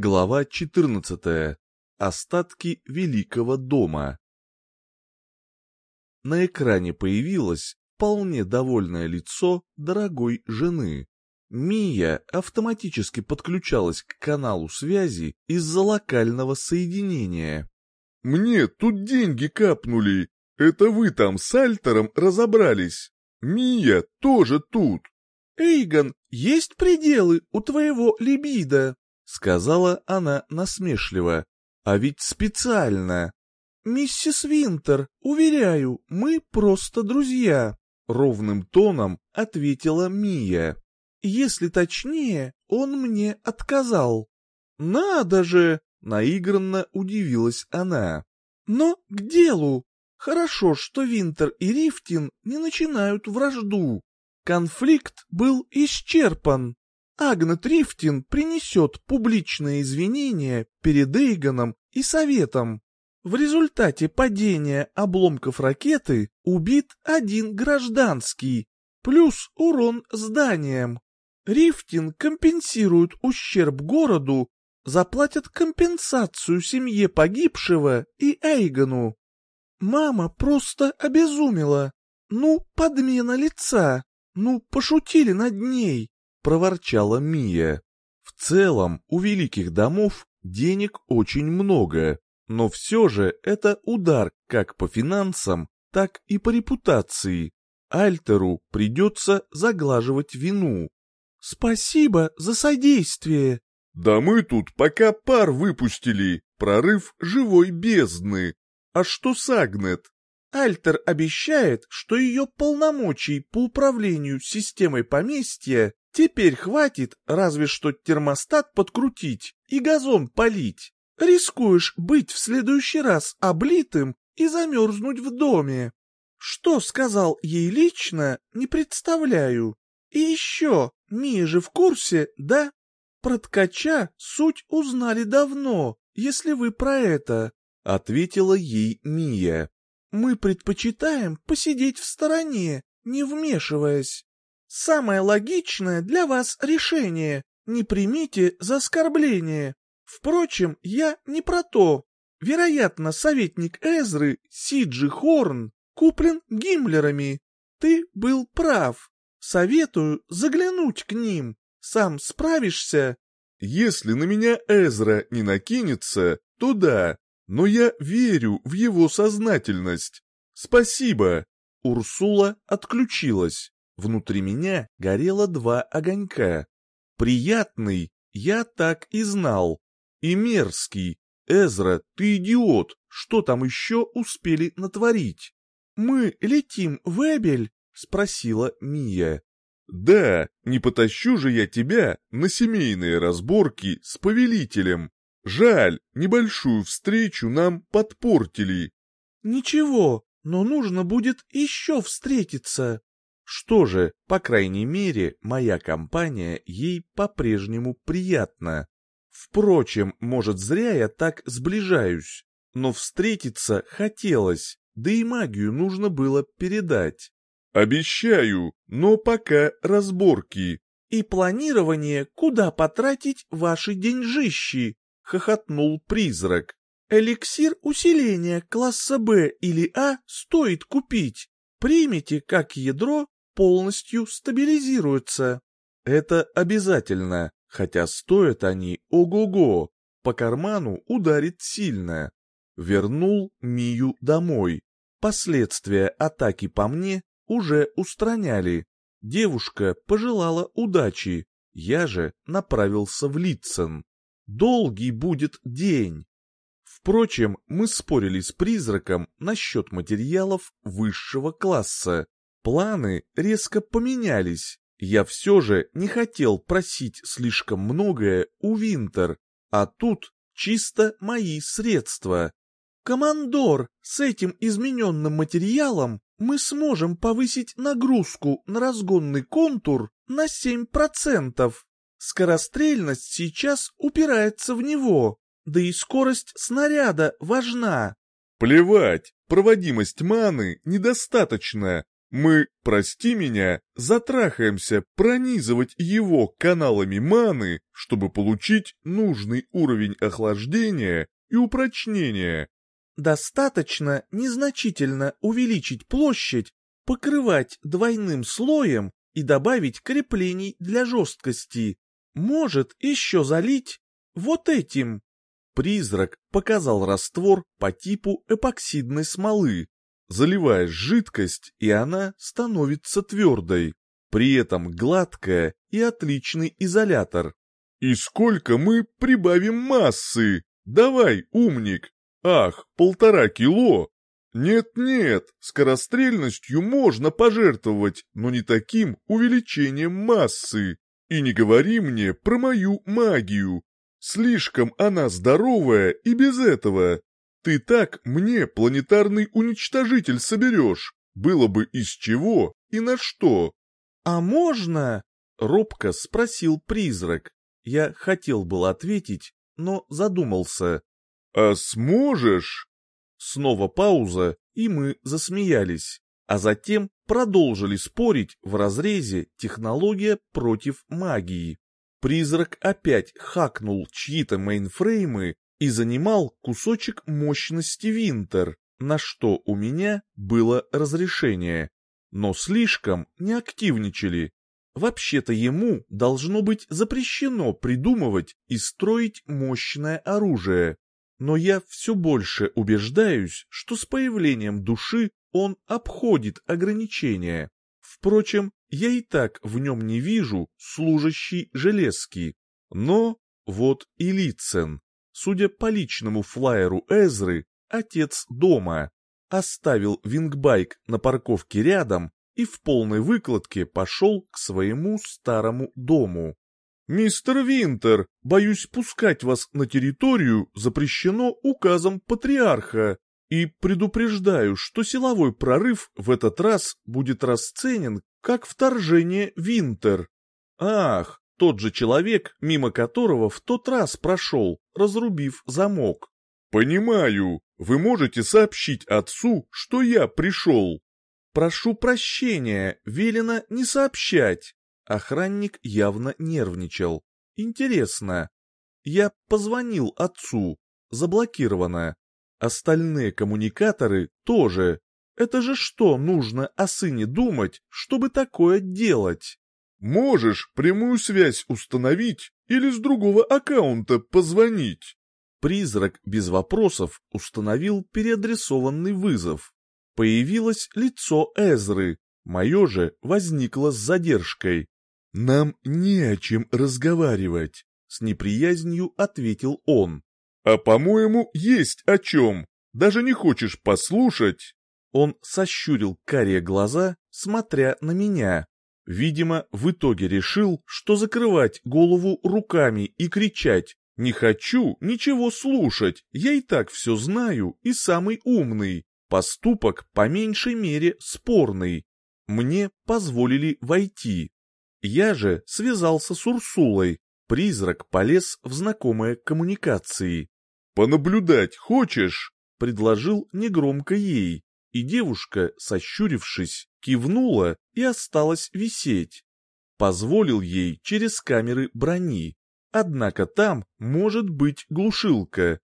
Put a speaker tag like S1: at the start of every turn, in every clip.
S1: Глава 14. Остатки Великого дома. На экране появилось вполне довольное лицо дорогой жены. Мия автоматически подключалась к каналу связи из-за локального соединения.
S2: «Мне тут деньги капнули. Это вы там с Альтером разобрались. Мия тоже тут».
S3: «Эйгон, есть пределы у твоего либидо?» — сказала она насмешливо. «А ведь специально». «Миссис Винтер, уверяю, мы просто друзья», — ровным тоном ответила Мия. «Если точнее, он мне отказал». «Надо же!» — наигранно удивилась она. «Но к делу. Хорошо, что Винтер и Рифтин не начинают вражду. Конфликт был исчерпан. Агнет Рифтин принесет публичные извинения перед Эйгоном и Советом. В результате падения обломков ракеты убит один гражданский, плюс урон зданиям. Рифтин компенсирует ущерб городу, заплатят компенсацию семье погибшего и Эйгону. Мама просто обезумела. Ну, подмена лица. «Ну, пошутили над ней!» — проворчала Мия. «В целом, у великих домов денег очень много, но все же это удар как по финансам, так и по репутации. Альтеру придется заглаживать вину. Спасибо за содействие.
S2: Да мы тут пока пар выпустили, прорыв живой бездны. А что с Агнет?
S3: Альтер обещает, что ее полномочий по управлению системой поместья теперь хватит разве что термостат подкрутить и газон полить. Рискуешь быть в следующий раз облитым и замерзнуть в доме. Что сказал ей лично, не представляю. И еще, Мия же в курсе, да? Про ткача суть узнали давно, если вы про это, — ответила ей Мия. Мы предпочитаем посидеть в стороне, не вмешиваясь. Самое логичное для вас решение — не примите за оскорбление. Впрочем, я не про то. Вероятно, советник Эзры, Сиджи Хорн, куплен Гиммлерами. Ты был прав. Советую заглянуть к ним. Сам справишься.
S2: Если на меня Эзра не накинется, то да, но я верю в его сознательность. Спасибо.
S1: Урсула отключилась. Внутри меня горело два огонька. Приятный, я так и знал. И мерзкий. Эзра, ты идиот, что там еще успели натворить? Мы летим в Эбель? Спросила Мия.
S2: Да, не потащу же я тебя на семейные разборки с повелителем. Жаль, небольшую встречу нам подпортили.
S3: Ничего, но нужно будет еще встретиться.
S1: Что же, по крайней мере, моя компания ей по-прежнему приятна. Впрочем, может, зря я так сближаюсь, но встретиться хотелось, да и магию нужно было передать.
S2: Обещаю, но пока разборки.
S3: И планирование, куда потратить ваши деньжищи, хохотнул призрак. Эликсир усиления класса Б или А стоит купить. Примите, как ядро полностью стабилизируется.
S1: Это обязательно, хотя стоят они ого-го, по карману ударит сильно. Вернул Мию домой. Последствия атаки по мне уже устраняли. Девушка пожелала удачи, я же направился в Литцен. Долгий будет день. Впрочем, мы спорили с призраком насчет материалов высшего класса. Планы резко поменялись. Я все же не хотел просить слишком многое у Винтер, а тут чисто мои средства.
S3: «Командор, с этим измененным материалом мы сможем повысить нагрузку на разгонный контур на 7%. Скорострельность сейчас упирается в него, да и скорость снаряда важна.
S2: Плевать, проводимость маны недостаточно. Мы, прости меня, затрахаемся пронизывать его каналами маны, чтобы получить нужный уровень охлаждения и упрочнения.
S3: Достаточно незначительно увеличить площадь, покрывать двойным слоем и добавить креплений для жесткости. Может еще залить вот этим. Призрак показал раствор по типу эпоксидной смолы. Заливаешь жидкость, и она становится твердой. При этом гладкая и отличный изолятор.
S2: «И сколько мы прибавим массы? Давай, умник! Ах, полтора кило! Нет-нет, скорострельностью можно пожертвовать, но не таким увеличением массы. И не говори мне про мою магию. Слишком она здоровая и без этого. Ты так мне планетарный уничтожитель соберешь. Было бы из чего и на что.
S3: А можно? Робко спросил призрак. Я хотел был ответить, но задумался.
S2: А сможешь?
S3: Снова пауза, и мы засмеялись, а затем продолжили спорить в разрезе технология против магии. Призрак опять хакнул чьи-то мейнфреймы и занимал кусочек мощности Винтер, на что у меня было разрешение. Но слишком не активничали. Вообще-то ему должно быть запрещено придумывать и строить мощное оружие. Но я все больше убеждаюсь, что с появлением души он обходит ограничения. Впрочем, я и так в нем не вижу служащий железки. Но вот и Лицен, судя по личному флайеру Эзры, отец дома, оставил вингбайк на парковке рядом и в полной выкладке пошел к своему старому дому. «Мистер Винтер, боюсь, пускать вас на территорию запрещено указом патриарха, и предупреждаю, что силовой прорыв в этот раз будет расценен как вторжение Винтер. Ах, тот же человек, мимо которого в тот раз прошел, разрубив замок.
S2: «Понимаю, вы можете сообщить отцу, что я пришел».
S3: «Прошу прощения, велено не сообщать». Охранник явно нервничал. Интересно. Я позвонил отцу. Заблокировано. Остальные коммуникаторы тоже. Это же что нужно о сыне думать, чтобы такое делать?
S2: Можешь прямую связь установить или с другого аккаунта позвонить.
S3: Призрак без вопросов установил переадресованный вызов. Появилось лицо Эзры, мое же возникло с задержкой. «Нам не о чем разговаривать», — с неприязнью ответил он.
S2: «А по-моему, есть о чем. Даже не хочешь послушать?»
S3: Он сощурил карие глаза, смотря на меня. Видимо, в итоге решил, что закрывать голову руками и кричать «Не хочу ничего слушать, я и так все знаю и самый умный». Поступок по меньшей мере спорный. Мне позволили войти. Я же связался с Урсулой. Призрак полез в знакомые коммуникации.
S2: «Понаблюдать хочешь?»
S3: — предложил негромко ей, и девушка, сощурившись, кивнула и осталась висеть. Позволил ей через камеры брони. Однако там может быть глушилка.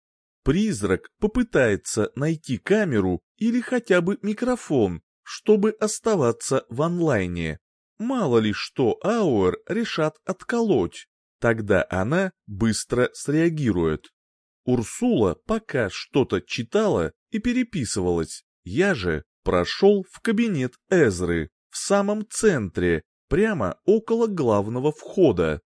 S3: Призрак попытается найти камеру или хотя бы микрофон, чтобы оставаться в онлайне. Мало ли что Ауэр решат отколоть, тогда она быстро среагирует. Урсула пока что-то читала и переписывалась, я же прошел в кабинет Эзры, в самом центре, прямо около главного входа.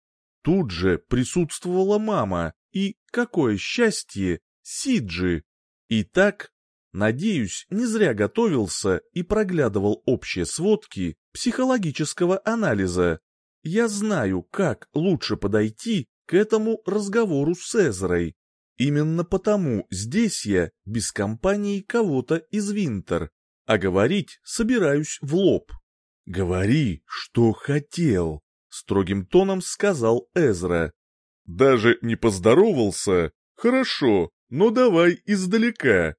S3: Тут же присутствовала мама и, какое счастье, Сиджи. И так Надеюсь, не зря готовился и проглядывал общие сводки психологического анализа. Я знаю, как лучше подойти к этому разговору с Эзрой. Именно потому здесь я без компании кого-то из Винтер, а говорить собираюсь в лоб. «Говори, что хотел», — строгим тоном сказал Эзра.
S2: «Даже не поздоровался? Хорошо, но давай издалека.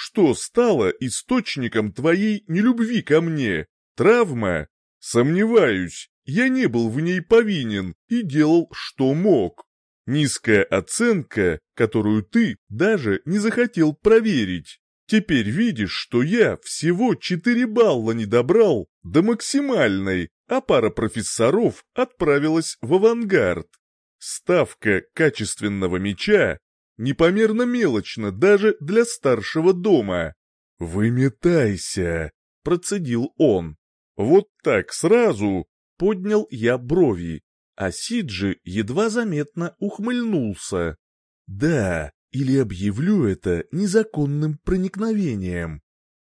S2: Что стало источником твоей нелюбви ко мне? Травма? Сомневаюсь, я не был в ней повинен и делал, что мог. Низкая оценка, которую ты даже не захотел проверить. Теперь видишь, что я всего 4 балла не добрал до максимальной, а пара профессоров отправилась в авангард. Ставка качественного меча непомерно мелочна даже для старшего дома. «Выметайся!» — процедил он. «Вот так сразу!» — поднял я брови, а Сиджи едва заметно ухмыльнулся. «Да, или объявлю это незаконным проникновением».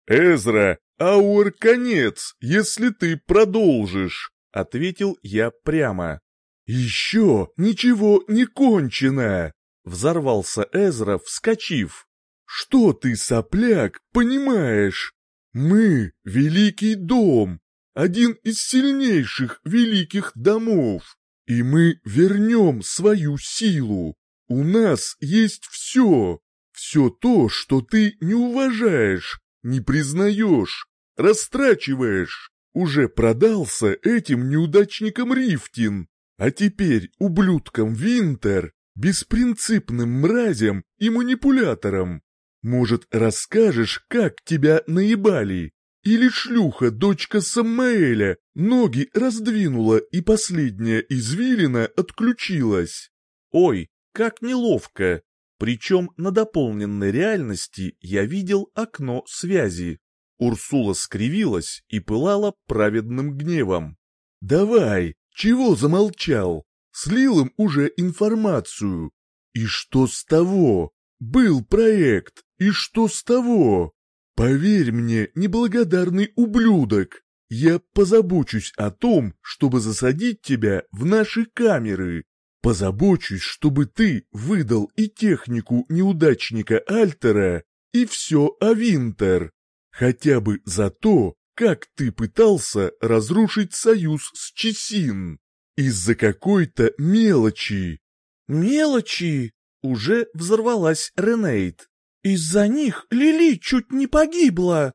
S2: «Эзра, ауэр конец, если ты продолжишь», — ответил я прямо. «Еще ничего не кончено!» — взорвался Эзра, вскочив. «Что ты, сопляк, понимаешь? Мы — великий дом, один из сильнейших великих домов, и мы вернем свою силу. У нас есть все, все то, что ты не уважаешь, не признаешь, растрачиваешь. Уже продался этим неудачникам Рифтин, а теперь ублюдкам Винтер, беспринципным мразям и манипуляторам. Может, расскажешь, как тебя наебали? Или шлюха, дочка Самаэля, ноги раздвинула и последняя извилина отключилась? Ой, как неловко. Причем на дополненной реальности я видел окно связи. Урсула скривилась и пылала праведным гневом. «Давай, чего замолчал? Слил им уже информацию. И что с того? Был проект, и что с того? Поверь мне, неблагодарный ублюдок, я позабочусь о том, чтобы засадить тебя в наши камеры. Позабочусь, чтобы ты выдал и технику неудачника Альтера, и все о Винтер. Хотя бы за то, как ты пытался разрушить союз с Чесин. Из-за какой-то мелочи. Мелочи? Уже взорвалась Ренейт. Из-за них Лили чуть не погибла.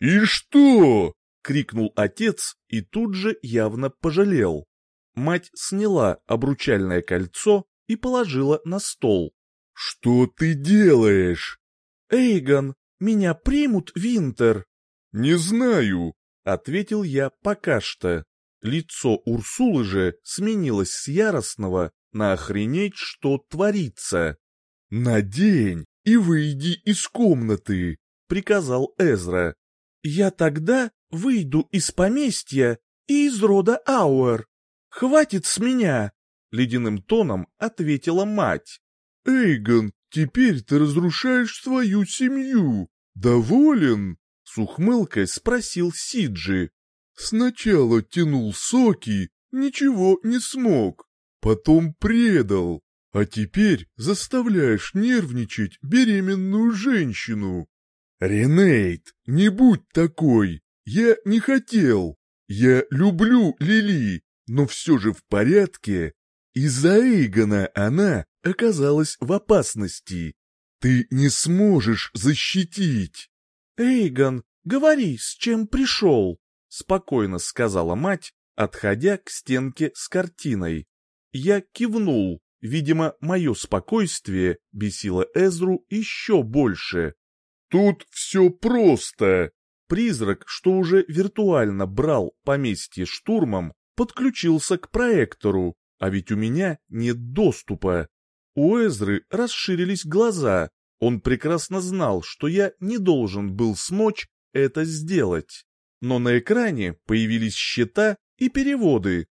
S2: И что? крикнул отец и тут же явно пожалел. Мать сняла обручальное кольцо и положила на стол. «Что ты делаешь?» «Эйгон, меня примут, Винтер?» «Не знаю», — ответил я пока что. Лицо Урсулы же сменилось с яростного на охренеть, что творится. «Надень и выйди из комнаты», — приказал Эзра. «Я тогда выйду из поместья и из рода Ауэр», «Хватит с меня!» — ледяным тоном ответила мать. «Эйгон, теперь ты разрушаешь свою семью. Доволен?» — с ухмылкой спросил Сиджи. «Сначала тянул соки, ничего не смог, потом предал, а теперь заставляешь нервничать беременную женщину. Ренейт, не будь такой, я не хотел. Я люблю Лили, но все же в порядке. Из-за Эйгона она оказалась в опасности. Ты не сможешь защитить. Эйгон, говори, с чем пришел, спокойно сказала мать, отходя к стенке с картиной. Я кивнул. Видимо, мое спокойствие бесило Эзру еще больше. «Тут все просто!» Призрак, что уже виртуально брал поместье штурмом, подключился к проектору, а ведь у меня нет доступа. У Эзры расширились глаза, он прекрасно знал, что я не должен был смочь это сделать. Но на экране появились счета и переводы.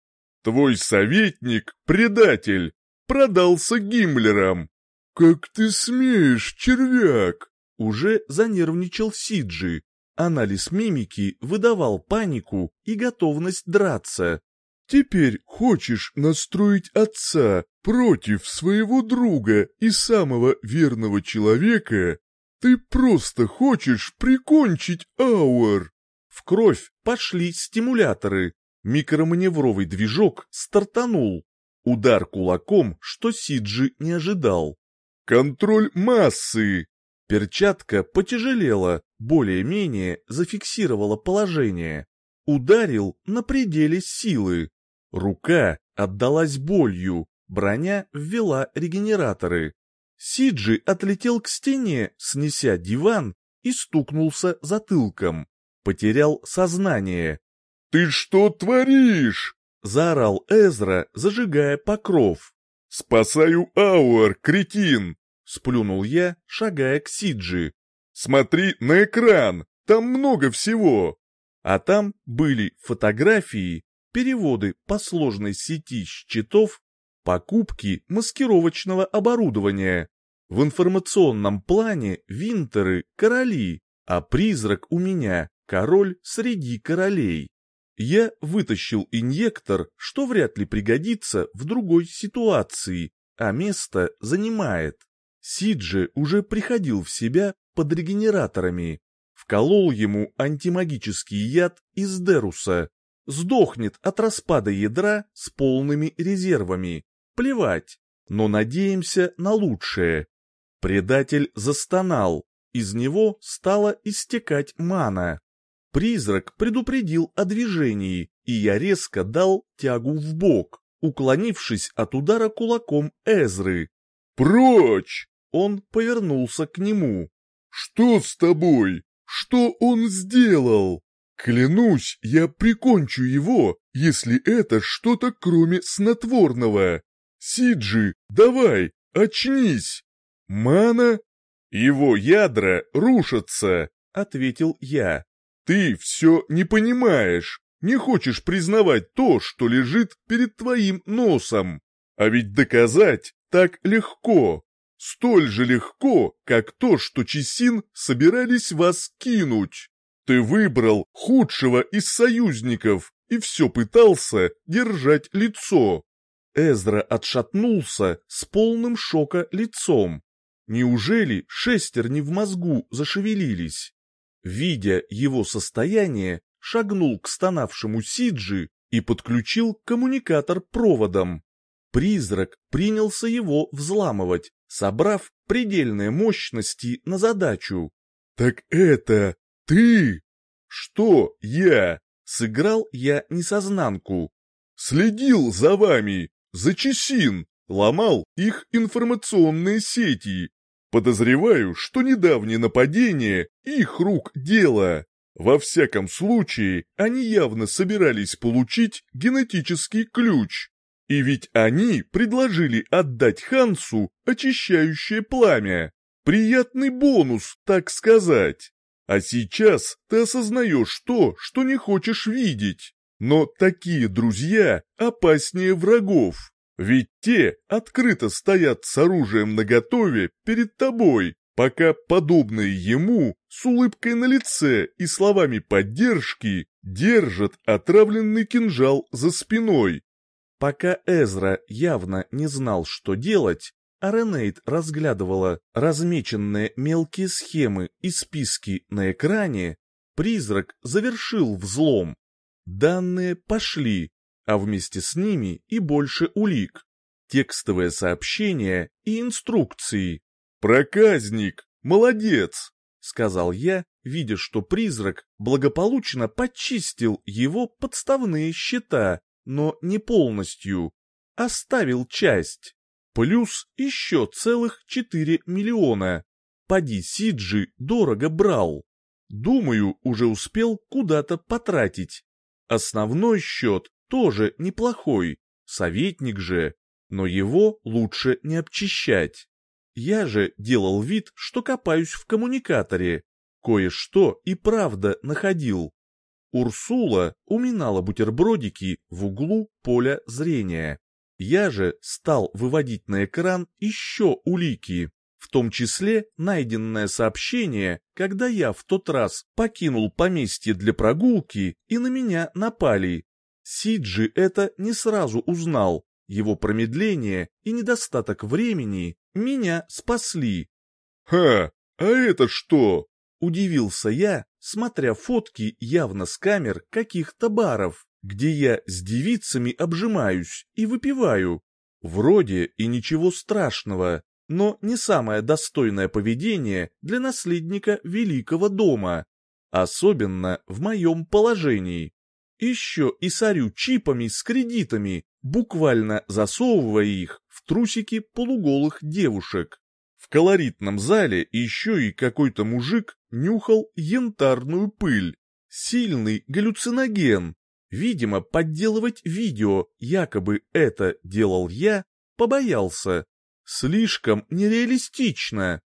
S2: «Твой советник — предатель, продался Гиммлером!» «Как ты смеешь, червяк!» Уже занервничал Сиджи. Анализ мимики выдавал панику и готовность драться. Теперь хочешь настроить отца против своего друга и самого верного человека? Ты просто хочешь прикончить Ауэр. В кровь пошли стимуляторы. Микроманевровый движок стартанул. Удар кулаком, что Сиджи не ожидал. Контроль массы. Перчатка потяжелела, более-менее зафиксировала положение.
S1: Ударил на пределе силы. Рука отдалась болью, броня ввела регенераторы. Сиджи отлетел к стене, снеся диван, и стукнулся затылком. Потерял сознание.
S2: «Ты что творишь?»
S1: — заорал Эзра, зажигая покров.
S2: «Спасаю Ауэр, кретин!» — сплюнул
S1: я, шагая к Сиджи.
S2: «Смотри на экран, там много всего!»
S1: А там были фотографии, переводы по сложной сети счетов, покупки маскировочного оборудования. В информационном плане Винтеры – короли, а призрак у меня – король среди королей. Я вытащил инъектор, что вряд ли пригодится в другой ситуации, а место занимает. Сиджи уже приходил в себя под регенераторами. Вколол ему антимагический яд из Деруса. Сдохнет от распада ядра с полными резервами. Плевать, но надеемся на лучшее. Предатель застонал, из него стала истекать мана. Призрак предупредил о движении, и я резко дал тягу в бок, уклонившись от удара кулаком Эзры.
S2: «Прочь!»
S1: Он повернулся к нему.
S2: «Что с тобой? Что он сделал? Клянусь, я прикончу его, если это что-то кроме снотворного. Сиджи, давай, очнись!» «Мана?» «Его ядра рушатся», — ответил я. Ты все не понимаешь, не хочешь признавать то, что лежит перед твоим носом. А ведь доказать так легко. Столь же легко, как то, что Чесин собирались вас кинуть. Ты выбрал худшего из союзников и все пытался держать лицо.
S1: Эзра отшатнулся с полным шока лицом. Неужели шестерни в мозгу зашевелились? Видя его состояние, шагнул к стонавшему Сиджи и подключил коммуникатор проводом. Призрак принялся его взламывать, собрав предельные мощности на задачу.
S2: «Так это ты?» «Что я?» — сыграл я несознанку. «Следил за вами, за Чесин, ломал их информационные сети, Подозреваю, что недавнее нападение — их рук дело. Во всяком случае, они явно собирались получить генетический ключ. И ведь они предложили отдать Хансу очищающее пламя. Приятный бонус, так сказать. А сейчас ты осознаешь то, что не хочешь видеть. Но такие друзья опаснее врагов. Ведь те открыто стоят с оружием наготове перед тобой, пока подобные ему с улыбкой на лице и словами поддержки держат отравленный кинжал за спиной.
S1: Пока Эзра явно не знал, что делать, а разглядывала размеченные мелкие схемы и списки на экране, призрак завершил взлом. Данные пошли, а вместе с ними и больше улик, текстовые сообщения и инструкции.
S2: «Проказник! Молодец!» — сказал я, видя, что призрак благополучно почистил его подставные счета, но не полностью. Оставил часть. Плюс еще целых 4 миллиона. Поди Сиджи дорого брал. Думаю, уже успел куда-то потратить. Основной счет тоже неплохой, советник же, но его лучше не обчищать. Я же делал вид, что копаюсь в коммуникаторе, кое-что и правда находил. Урсула уминала бутербродики в углу поля зрения. Я же стал выводить на экран еще улики, в том числе найденное сообщение, когда я в тот раз покинул поместье для прогулки и на меня напали, Сиджи это не сразу узнал, его промедление и недостаток времени меня спасли. «Ха, а это что?»
S1: — удивился я, смотря фотки явно с камер каких-то баров, где я с девицами обжимаюсь и выпиваю. Вроде и ничего страшного, но не самое достойное поведение для наследника великого дома, особенно в моем положении. Еще и сорю чипами с кредитами, буквально засовывая их в трусики полуголых девушек. В колоритном зале еще и какой-то мужик нюхал янтарную пыль. Сильный галлюциноген. Видимо, подделывать видео, якобы это делал я, побоялся. Слишком нереалистично.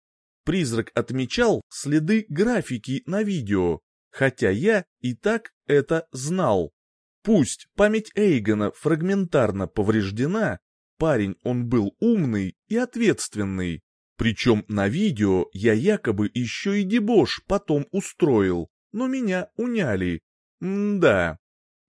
S1: Призрак отмечал следы графики на видео, хотя я и так это знал. Пусть память Эйгона фрагментарно повреждена, парень он был умный и ответственный. Причем на видео я якобы еще и дебош потом устроил, но меня уняли. М-да.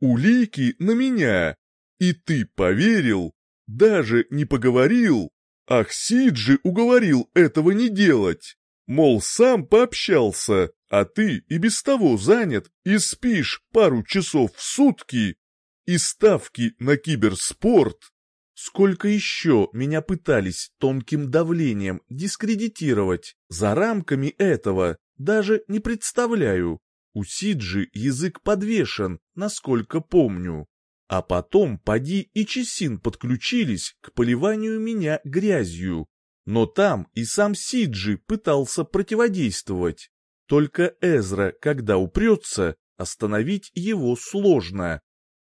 S1: Улики на меня. И ты поверил? Даже не поговорил? Ах, Сиджи уговорил этого не делать. Мол, сам пообщался, а ты и без того занят и спишь пару часов в сутки. И ставки на киберспорт. Сколько еще меня пытались тонким давлением дискредитировать, за рамками этого даже не представляю. У Сиджи язык подвешен, насколько помню. А потом Пади и Чесин подключились к поливанию меня грязью. Но там и сам Сиджи пытался противодействовать. Только Эзра, когда упрется, остановить его сложно.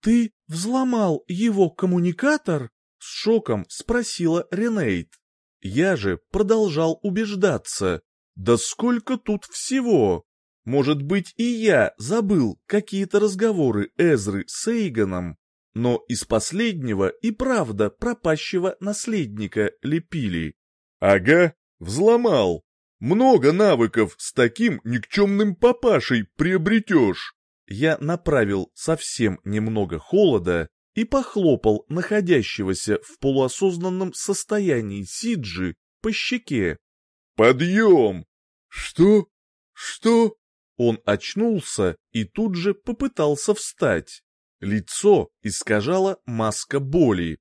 S1: «Ты взломал его коммуникатор?» — с шоком спросила Ренейт. Я же продолжал убеждаться. «Да сколько тут всего!» Может быть, и я забыл какие-то разговоры Эзры с Эйгоном, но из последнего и правда пропащего наследника лепили.
S2: Ага, взломал. Много навыков с таким никчемным папашей приобретешь.
S1: Я направил совсем немного холода и похлопал находящегося в полуосознанном состоянии Сиджи по щеке.
S2: «Подъем!» «Что? Что?»
S1: Он очнулся и тут же попытался встать. Лицо искажала маска боли.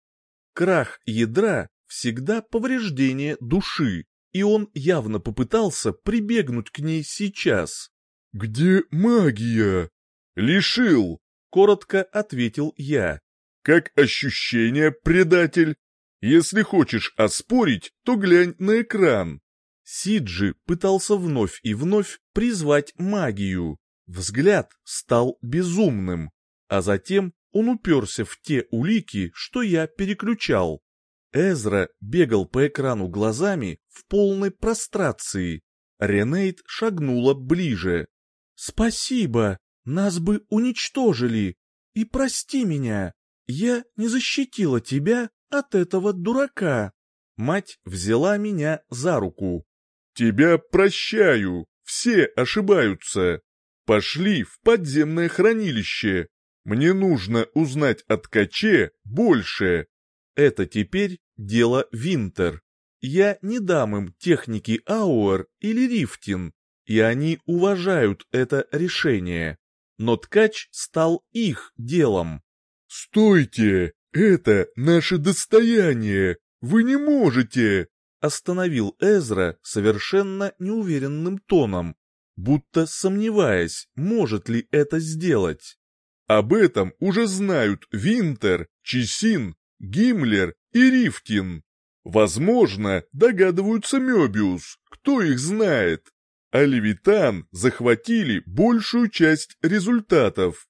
S1: Крах ядра всегда повреждение души, и он явно попытался прибегнуть к ней сейчас.
S2: «Где магия?» «Лишил», — коротко ответил я. «Как ощущение, предатель? Если хочешь оспорить, то глянь на экран».
S1: Сиджи пытался вновь и вновь призвать магию. Взгляд стал безумным а затем он уперся в те улики, что я переключал. Эзра бегал по экрану глазами в полной прострации. Ренейт шагнула ближе. «Спасибо, нас бы уничтожили. И прости меня, я не защитила тебя от этого дурака». Мать взяла меня за руку.
S2: «Тебя прощаю, все ошибаются. Пошли в подземное хранилище, мне нужно узнать о ткаче больше.
S1: Это теперь дело Винтер. Я не дам им техники Ауэр или Рифтин, и они уважают это решение. Но ткач стал их делом.
S2: «Стойте! Это наше достояние! Вы не можете!»
S1: Остановил Эзра совершенно неуверенным тоном, будто сомневаясь, может ли это сделать.
S2: Об этом уже знают Винтер, Чесин, Гиммлер и Рифтин. Возможно, догадываются Мёбиус, кто их знает. А Левитан захватили большую часть результатов.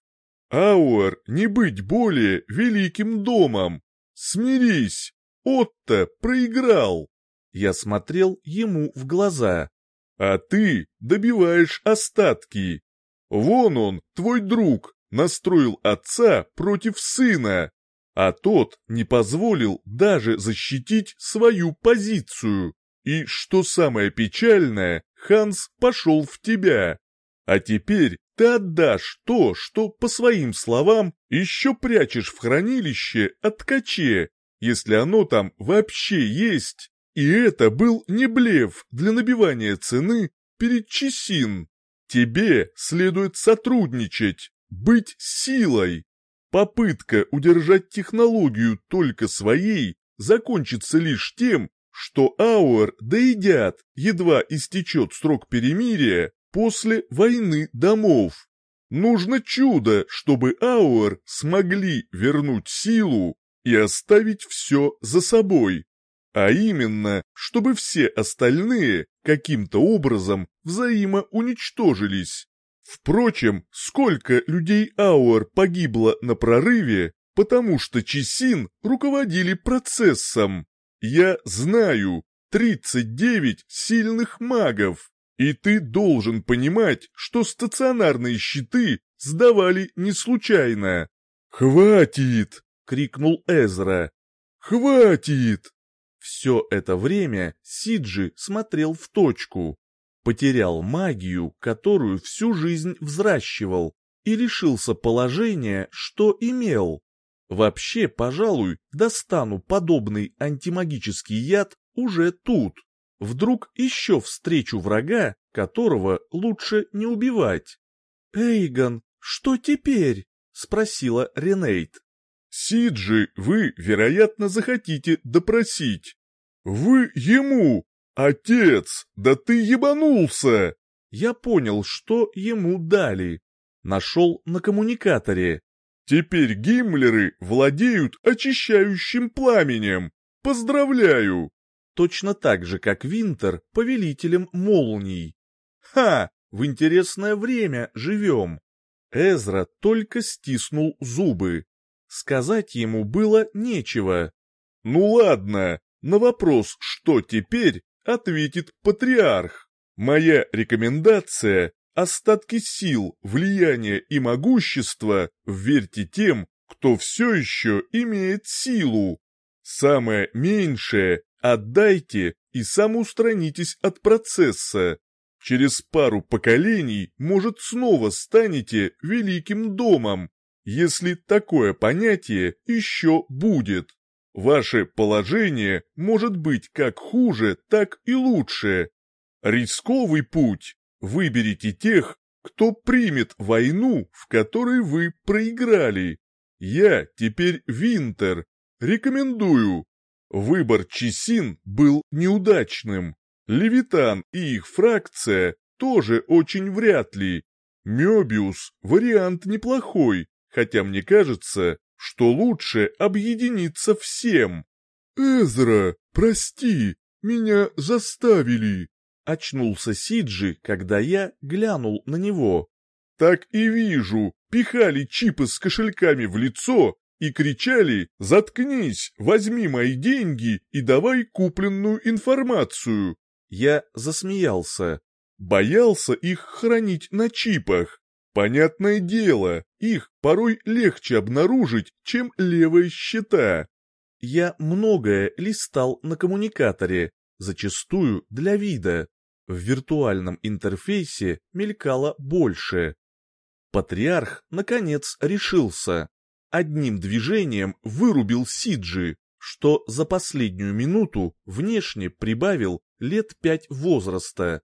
S2: Ауэр не быть более великим домом. Смирись, Отто проиграл.
S1: Я смотрел ему в глаза.
S2: А ты добиваешь остатки. Вон он, твой друг, настроил отца против сына, а тот не позволил даже защитить свою позицию. И, что самое печальное, Ханс пошел в тебя. А теперь ты отдашь то, что, по своим словам, еще прячешь в хранилище от ткаче, если оно там вообще есть. И это был не блеф для набивания цены перед Чесин. Тебе следует сотрудничать, быть силой. Попытка удержать технологию только своей закончится лишь тем, что Ауэр доедят, едва истечет срок перемирия после войны домов. Нужно чудо, чтобы Ауэр смогли вернуть силу и оставить все за собой. А именно, чтобы все остальные каким-то образом взаимоуничтожились. Впрочем, сколько людей Ауэр погибло на прорыве, потому что Чесин руководили процессом. Я знаю, 39 сильных магов. И ты должен понимать, что стационарные щиты сдавали не случайно. «Хватит!» — крикнул Эзра. «Хватит!»
S1: Все это время Сиджи смотрел в точку. Потерял магию, которую всю жизнь взращивал, и лишился положения, что имел. Вообще, пожалуй, достану подобный антимагический яд уже тут. Вдруг еще встречу врага, которого лучше не убивать. «Эйгон, что теперь?» — спросила Ренейт.
S2: «Сиджи вы, вероятно, захотите допросить. Вы ему! Отец, да ты ебанулся!»
S1: Я понял, что ему дали. Нашел на коммуникаторе.
S2: «Теперь гиммлеры владеют очищающим пламенем. Поздравляю!»
S1: точно так же, как Винтер, повелителем молний. Ха! В интересное время живем. Эзра только стиснул зубы. Сказать ему было нечего.
S2: Ну ладно, на вопрос «что теперь?» Ответит патриарх. Моя рекомендация – остатки сил, влияния и могущества верьте тем, кто все еще имеет силу. Самое меньшее Отдайте и самоустранитесь от процесса. Через пару поколений, может, снова станете великим домом, если такое понятие еще будет. Ваше положение может быть как хуже, так и лучше. Рисковый путь. Выберите тех, кто примет войну, в которой вы проиграли. Я теперь Винтер. Рекомендую. Выбор Чесин был неудачным. Левитан и их фракция тоже очень вряд ли. Мёбиус – вариант неплохой, хотя мне кажется, что лучше объединиться всем. «Эзра, прости, меня заставили», — очнулся Сиджи, когда я глянул на него. «Так и вижу, пихали чипы с кошельками в лицо и кричали «Заткнись, возьми мои деньги и давай купленную информацию». Я засмеялся. Боялся их хранить на чипах. Понятное дело, их порой легче обнаружить, чем левые счета. Я многое листал на коммуникаторе, зачастую для вида. В виртуальном интерфейсе мелькало больше. Патриарх, наконец, решился одним движением вырубил Сиджи, что за последнюю минуту внешне прибавил лет пять возраста.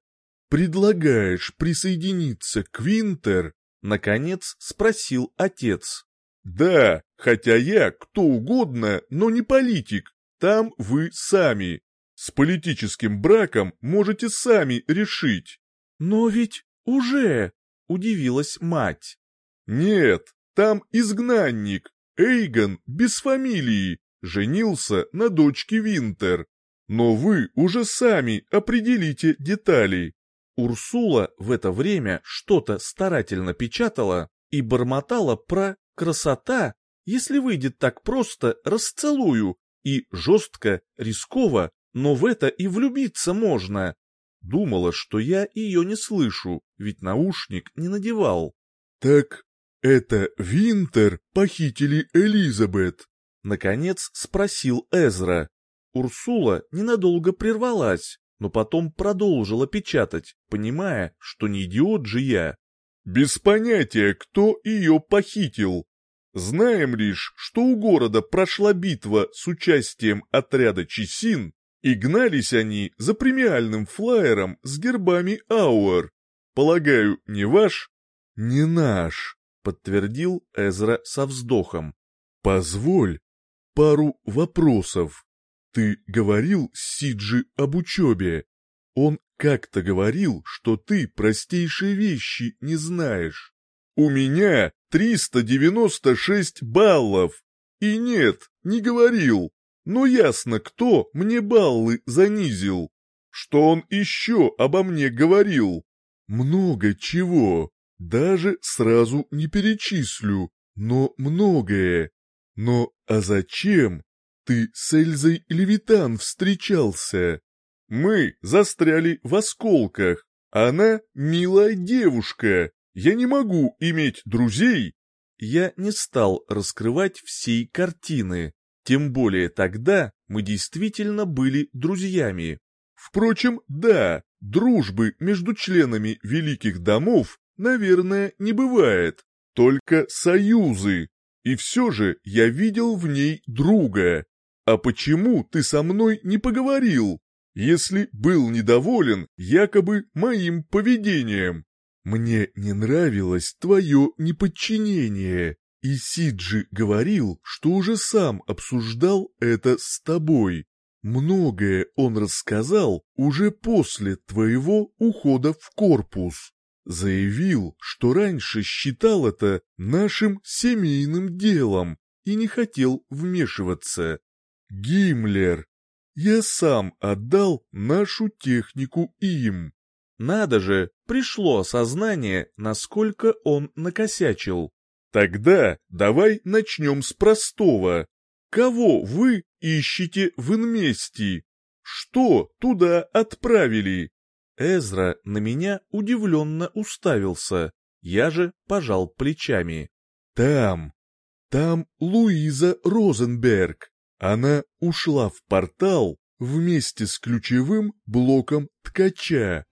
S2: «Предлагаешь присоединиться к Винтер?» — наконец спросил отец. «Да, хотя я кто угодно, но не политик, там вы сами. С политическим браком можете сами решить». «Но ведь уже...» — удивилась мать. «Нет, там изгнанник, Эйгон без фамилии, женился на дочке Винтер. Но вы уже сами определите детали. Урсула в это время что-то старательно печатала и бормотала про «красота», если выйдет так просто, расцелую, и жестко, рисково, но в это и влюбиться можно. Думала, что я ее не слышу, ведь наушник не надевал. «Так «Это Винтер похитили Элизабет?» Наконец спросил Эзра. Урсула ненадолго прервалась, но потом продолжила печатать, понимая, что не идиот же я. «Без понятия, кто ее похитил. Знаем лишь, что у города прошла битва с участием отряда Чесин, и гнались они за премиальным флаером с гербами Ауэр. Полагаю, не ваш?» «Не наш», — подтвердил Эзра со вздохом. «Позволь пару вопросов. Ты говорил Сиджи об учебе. Он как-то говорил, что ты простейшие вещи не знаешь. У меня 396 баллов. И нет, не говорил. Но ясно, кто мне баллы занизил. Что он еще обо мне говорил? Много чего. Даже сразу не перечислю, но многое. Но а зачем? Ты с Эльзой Левитан встречался. Мы застряли в осколках. Она милая девушка. Я не могу иметь друзей.
S1: Я не стал раскрывать всей картины. Тем более тогда мы действительно были друзьями.
S2: Впрочем, да, дружбы между членами великих домов, наверное, не бывает. Только союзы. И все же я видел в ней друга. А почему ты со мной не поговорил, если был недоволен якобы моим поведением? Мне не нравилось твое неподчинение, и Сиджи говорил, что уже сам обсуждал это с тобой. Многое он рассказал уже после твоего ухода в корпус. Заявил, что раньше считал это нашим семейным делом и не хотел вмешиваться. Гиммлер, я сам отдал нашу технику им.
S1: Надо же, пришло осознание, насколько он накосячил.
S2: Тогда давай начнем с простого. Кого вы ищете в инместии? Что туда отправили?
S1: Эзра на меня удивленно уставился. Я же пожал плечами.
S2: Там, там Луиза Розенберг. Она ушла в портал вместе с ключевым блоком ткача.